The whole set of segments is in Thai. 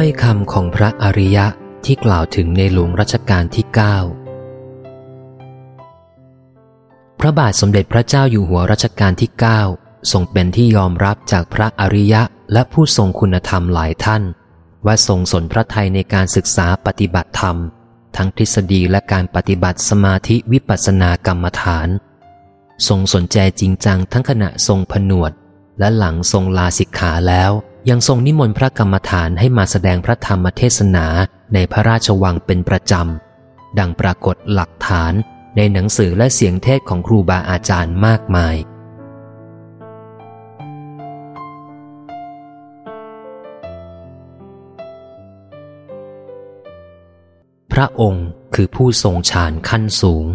ถ้อยคำของพระอริยะที่กล่าวถึงในหลวงรัชกาลที่เก้าพระบาทสมเด็จพระเจ้าอยู่หัวรัชกาลที่เก้าทรงเป็นที่ยอมรับจากพระอริยะและผู้ทรงคุณธรรมหลายท่าน ว่าทรงสนพระไทยในการศึกษาปฏิบัติธรรม ทั้งทฤษฎีและการปฏิบัติสมาธิวิปัสสนากรรมฐาน ทรงสนใจจริงจังทั้งขณะทรงผนวด และหลังทรงลาสิกขาแล้ว ยังทรงนิมนต์พระกรรมฐานให้มาแสดงพระธรรมเทศนาในพระราชวังเป็นประจำ ดังปรากฏหลักฐานในหนังสือและเสียงเทศของครูบาอาจารย์มากมาย พระองค์คือผู้ทรงฌานขั้นสูง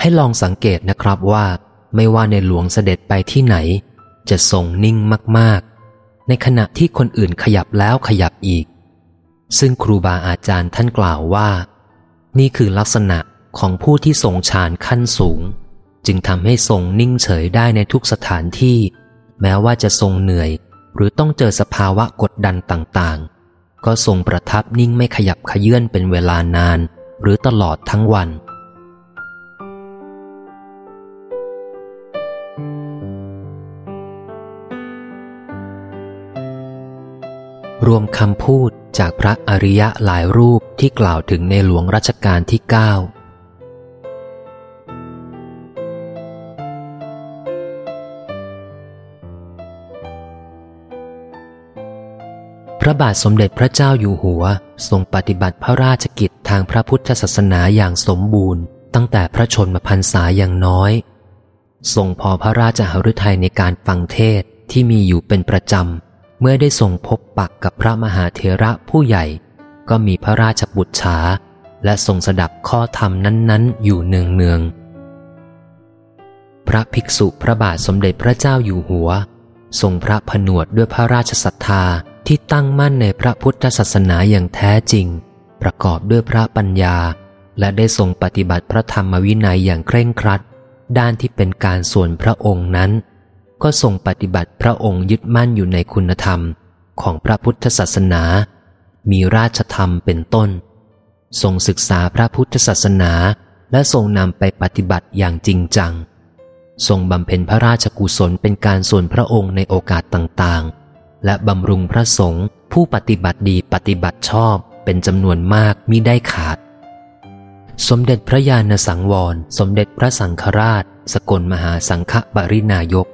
ให้ลองสังเกตนะครับว่า ไม่ว่าในหลวงเสด็จไปที่ไหน จะทรงนิ่งมากๆ ในขณะที่คนอื่นขยับแล้วขยับอีก ซึ่งครูบาอาจารย์ท่านกล่าวว่า นี่คือลักษณะของผู้ที่ทรงฌานขั้นสูง จึงทำให้ทรงนิ่งเฉยได้ในทุกสถานที่ แม้ว่าจะทรงเหนื่อย หรือต้องเจอสภาวะกดดันต่างๆ ก็ทรงประทับนิ่งไม่ขยับขยื่นเป็นเวลานาน หรือตลอดทั้งวัน รวมคำพูดจากพระอริยะหลายรูปที่กล่าวถึงในหลวงรัชกาลที่เก้าพระบาทสมเด็จพระเจ้าอยู่หัวทรงปฏิบัติพระราชกิจทางพระพุทธศาสนาอย่างสมบูรณ์ ตั้งแต่พระชนมพรรษาอย่างน้อยทรงพอพระราชหฤทัยในการฟังเทศที่มีอยู่เป็นประจำ เมื่อได้ทรงพบปักกับพระมหาเถระผู้ใหญ่ ก็มีพระราชบุตรฉาและทรงสดับข้อธรรมนั้นๆ อยู่เนืองๆพระภิกษุพระบาทสมเด็จพระเจ้าอยู่หัว ทรงพระผนวดด้วยพระราชศรัทธาที่ตั้งมั่นในพระพุทธศาสนาอย่างแท้จริง ประกอบด้วยพระปัญญา และได้ทรงปฏิบัติพระธรรมวินัยอย่างเคร่งครัด ด้านที่เป็นการส่วนพระองค์นั้น ก็ทรงปฏิบัติพระองค์ยึดมั่นอยู่ในคุณธรรมของพระพุทธศาสนา มีราชธรรมเป็นต้น ทรงศึกษาพระพุทธศาสนาและทรงนำไปปฏิบัติอย่างจริงจัง ทรงบำเพ็ญพระราชกุศลเป็นการส่วนพระองค์ในโอกาสต่างๆ และบำรุงพระสงฆ์ผู้ปฏิบัติดีปฏิบัติชอบเป็นจำนวนมากมิได้ขาด สมเด็จพระญาณสังวร สมเด็จพระสังฆราช สกลมหาสังฆปรินายก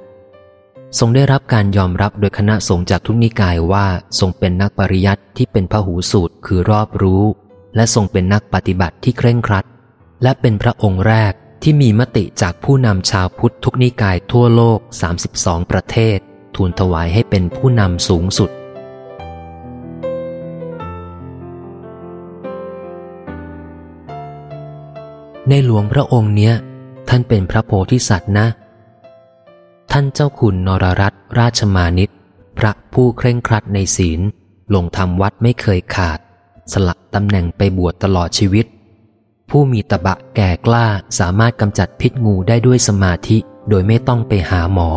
ทรงได้รับการยอมรับโดยคณะสงฆ์จากทุกนิกายว่าทรงเป็นนักปริยัติที่เป็นพหูสูตรคือรอบรู้ และทรงเป็นนักปฏิบัติที่เคร่งครัด และเป็นพระองค์แรกที่มีมติจากผู้นำชาวพุทธทุกนิกายทั่วโลก 32 ประเทศ ทูลถวายให้เป็นผู้นำสูงสุด ในหลวงพระองค์เนี้ย ท่านเป็นพระโพธิสัตว์นะ ท่านเจ้าคุณนรรัตนราชมานิตพระผู้เคร่งครัดในศีล ลงทำวัดไม่เคยขาด สลักตำแหน่งไปบวชตลอดชีวิต ผู้มีตะบะแก่กล้าสามารถกำจัดพิษงูได้ด้วยสมาธิโดยไม่ต้องไปหาหมอ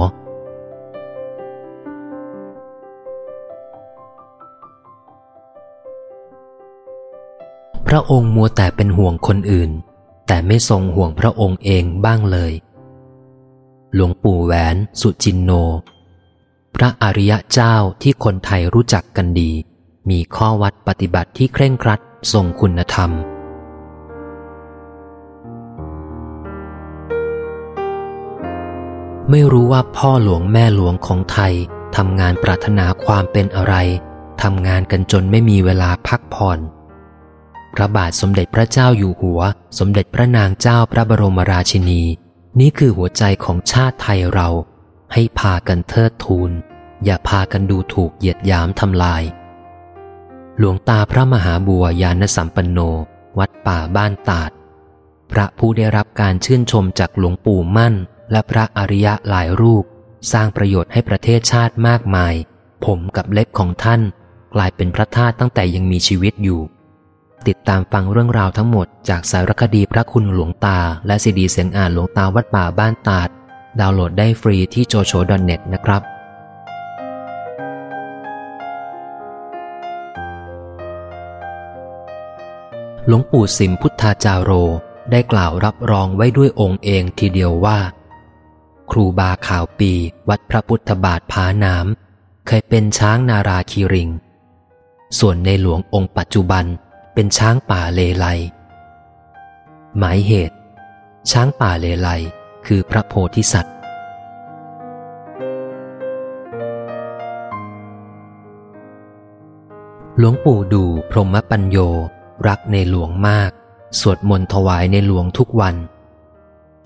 พระองค์มัวแต่เป็นห่วงคนอื่น แต่ไม่ทรงห่วงพระองค์เองบ้างเลย หลวงปู่แหวนสุจินโน พระอริยะเจ้าที่คนไทยรู้จักกันดี มีข้อวัดปฏิบัติที่เคร่งครัดทรงคุณธรรม ไม่รู้ว่าพ่อหลวงแม่หลวงของไทยทำงานปรารถนาความเป็นอะไรทำงานกันจนไม่มีเวลาพักผ่อน พระบาทสมเด็จพระเจ้าอยู่หัว สมเด็จพระนางเจ้าพระบรมราชินี นี่คือหัวใจของชาติไทยเรา ให้พากันเทิดทูน อย่าพากันดูถูกเหยียดยามทำลาย หลวงตาพระมหาบัวยานสัมปันโน วัดป่าบ้านตาด พระผู้ได้รับการชื่นชมจากหลวงปู่มั่น และพระอริยะหลายรูป สร้างประโยชน์ให้ประเทศชาติมากมาย ผมกับเล็กของท่าน กลายเป็นพระธาตุตั้งแต่ยังมีชีวิตอยู่ ติดตามฟังเรื่องราวทั้งหมดจากสารคดีพระคุณหลวงตา และซีดีเสียงอ่านหลวงตาวัดป่าบ้านตาด ดาวน์โหลดได้ฟรีที่โจโฉดอนเน็ตนะครับ หลวงปู่สิมพุทธาจาโรได้กล่าวรับรองไว้ด้วยองค์เองทีเดียวว่า ครูบาข่าวปีวัดพระพุทธบาทผาน้ำเคยเป็นช้างนาราคีริง ส่วนในหลวงองค์ปัจจุบัน เป็นช้างป่าเลไลหมายเหตุ ช้างป่าเลไลคือพระโพธิสัตว์ หลวงปู่ดูพรหมปัญโยรักในหลวงมาก สวดมนต์ถวายในหลวงทุกวัน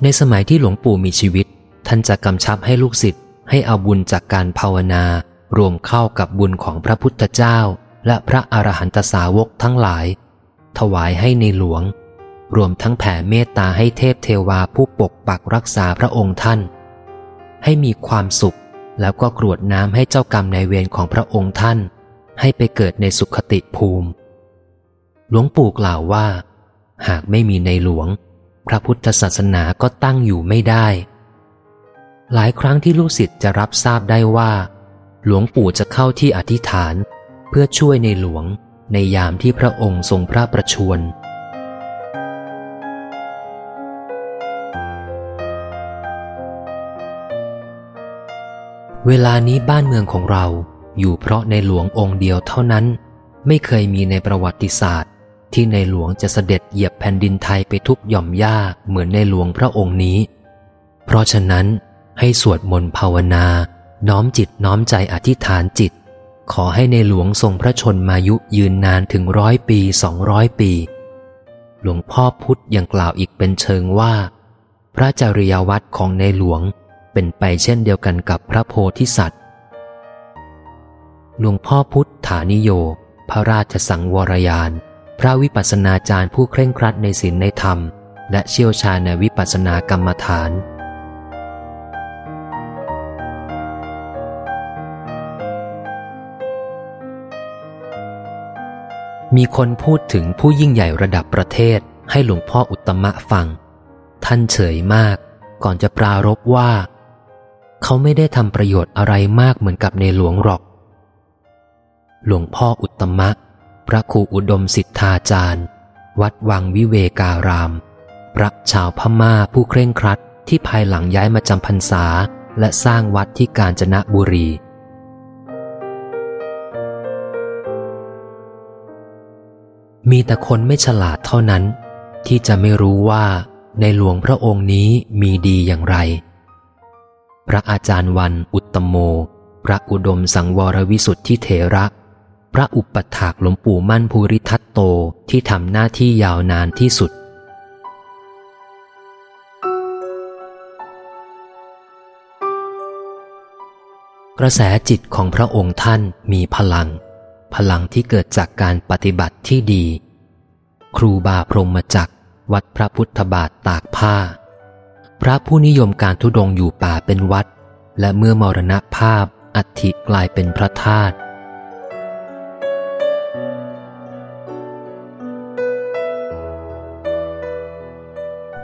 ในสมัยที่หลวงปู่มีชีวิต ท่านจะกำชับให้ลูกศิษย์ให้เอาบุญจากการภาวนารวมเข้ากับบุญของพระพุทธเจ้า และพระอรหันตสาวกทั้งหลาย ถวายให้ในหลวง รวมทั้งแผ่เมตตาให้เทพเทวาผู้ปกปักรักษาพระองค์ท่าน ให้มีความสุขแล้วก็กรวดน้ำให้เจ้ากรรมในเวรของพระองค์ท่าน ให้ไปเกิดในสุขติภูมิ หลวงปู่กล่าวว่า หากไม่มีในหลวง พระพุทธศาสนาก็ตั้งอยู่ไม่ได้ หลายครั้งที่ลูกศิษย์จะรับทราบได้ว่า หลวงปู่จะเข้าที่อธิษฐาน พื่อช่วยในหลวงในยามที่พระองค์ทรงพระประชวรเวลานี้บ้านเมืองของเราอยู่เพราะในหลวงองค์เดียวเท่านั้น ไม่เคยมีในประวัติศาสตร์ ที่ในหลวงจะเสด็จเหยียบแผ่นดินไทยไปทุกหย่อมหญ้าเหมือนในหลวงพระองค์นี้ เพราะฉะนั้นให้สวดมนต์ภาวนา น้อมจิตน้อมใจอธิษฐานจิต ขอให้ในหลวงทรงพระชนมายุยืนนานถึงร้อยปีสองร้อยปี หลวงพ่อพุธยังกล่าวอีกเป็นเชิงว่า พระจริยวัตรของในหลวงเป็นไปเช่นเดียวกันกับพระโพธิสัตว์ หลวงพ่อพุทธานิโย พระราชสังวรยาน พระวิปัสสนาจารย์ผู้เคร่งครัดในศีลในธรรม และเชี่ยวชาญในวิปัสสนากรรมฐาน มีคนพูดถึงผู้ยิ่งใหญ่ระดับประเทศให้หลวงพ่ออุตมะฟัง ท่านเฉยมากก่อนจะปรารบว่า เขาไม่ได้ทำประโยชน์อะไรมากเหมือนกับในหลวงหรอก หลวงพ่ออุตมะ พระครูอุดมสิทธาจารย์ วัดวังวิเวการาม พระชาวพม่าผู้เคร่งครัดที่ภายหลังย้ายมาจำพรรษาและสร้างวัดที่กาญจนบุรี มีแต่คนไม่ฉลาดเท่านั้น ที่จะไม่รู้ว่าในหลวงพระองค์นี้มีดีอย่างไร พระอาจารย์วันอุตตโม พระอุดมสังวรวิสุทธิเถระ พระอุปถากหลวงปู่มั่นภูริทัตโตที่ทำหน้าที่ยาวนานที่สุด กระแสจิตของพระองค์ท่านมีพลัง พลังที่เกิดจากการปฏิบัติที่ดี ครูบาพรหมจักวัดพระพุทธบาทตากผ้า พระผู้นิยมการทุดงอยู่ป่าเป็นวัด และเมื่อมรณภาพอัฐิกลายเป็นพระธาตุ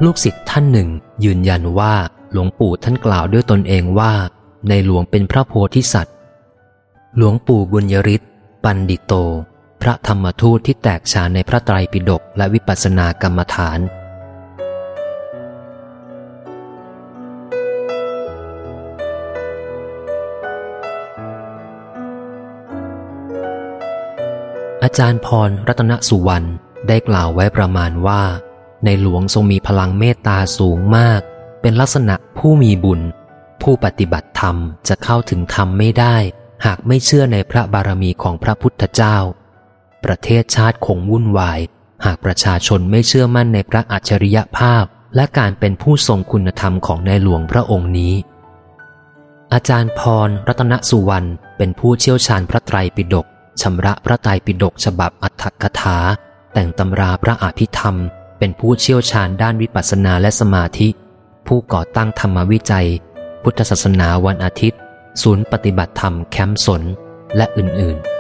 ลูกศิษย์ท่านหนึ่ง ยืนยันว่าหลวงปู่ท่านกล่าวด้วยตนเองว่า ในหลวงเป็นพระโพธิสัตว์ หลวงปู่บุญยริศ ปันดิโต พระธรรมทูตที่แตกฉานในพระไตรปิฎกและวิปัสสนากรรมฐาน อาจารย์พรรัตนสุวรรณได้กล่าวไว้ประมาณว่า ในหลวงทรงมีพลังเมตตาสูงมาก เป็นลักษณะผู้มีบุญ ผู้ปฏิบัติธรรมจะเข้าถึงธรรมไม่ได้ หากไม่เชื่อในพระบารมีของพระพุทธเจ้า ประเทศชาติคงวุ่นวาย หากประชาชนไม่เชื่อมั่นในพระอัจฉริยภาพ และการเป็นผู้ทรงคุณธรรมของในหลวงพระองค์นี้ อาจารย์พรรัตนสุวรรณเป็นผู้เชี่ยวชาญพระไตรปิฎกชำระพระไตรปิฎกฉบับอัตถกถา แต่งตำราพระอภิธรรม เป็นผู้เชี่ยวชาญด้านวิปัสสนาและสมาธิ ผู้ก่อตั้งธรรมวิจัย พุทธศาสนาวันอาทิตย์ ศูนย์ปฏิบัติธรรมแคมป์สน และอื่นๆ